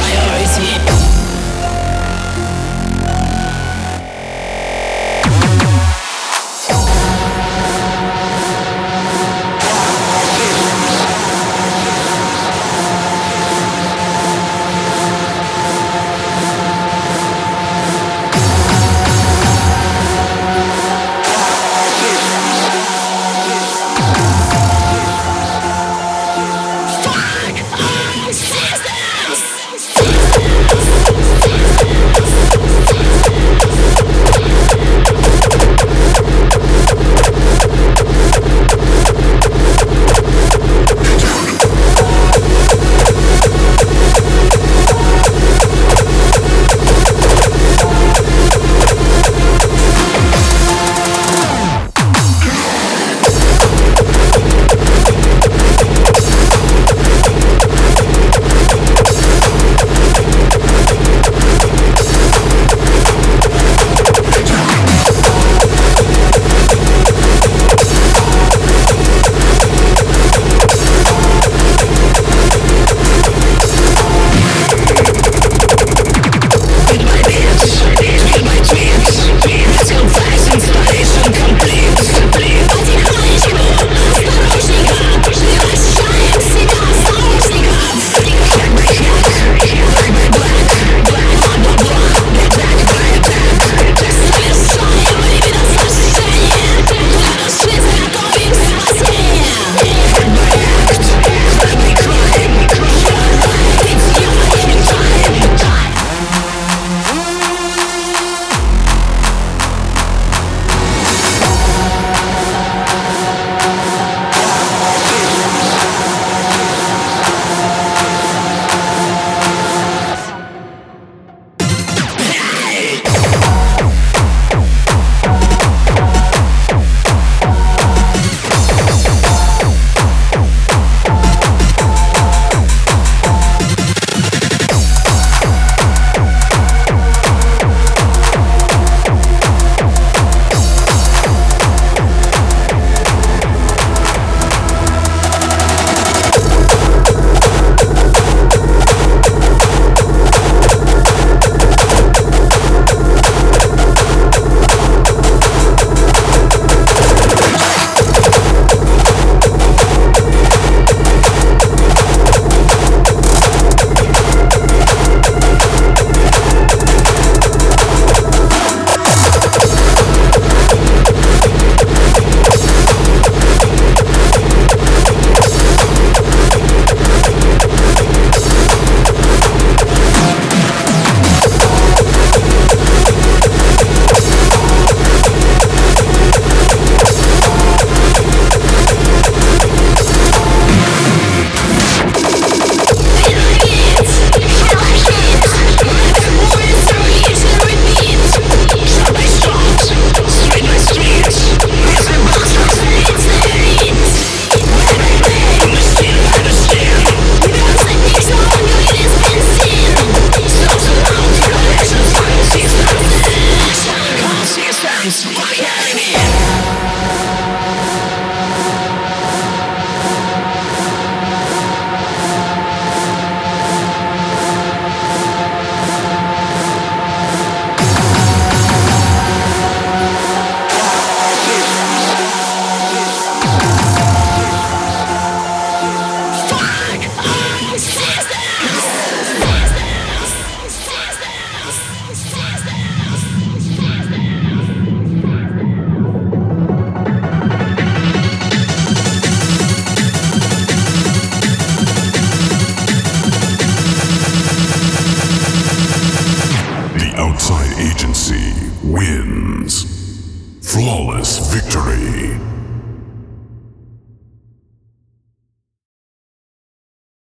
fire. agency wins. Flawless victory.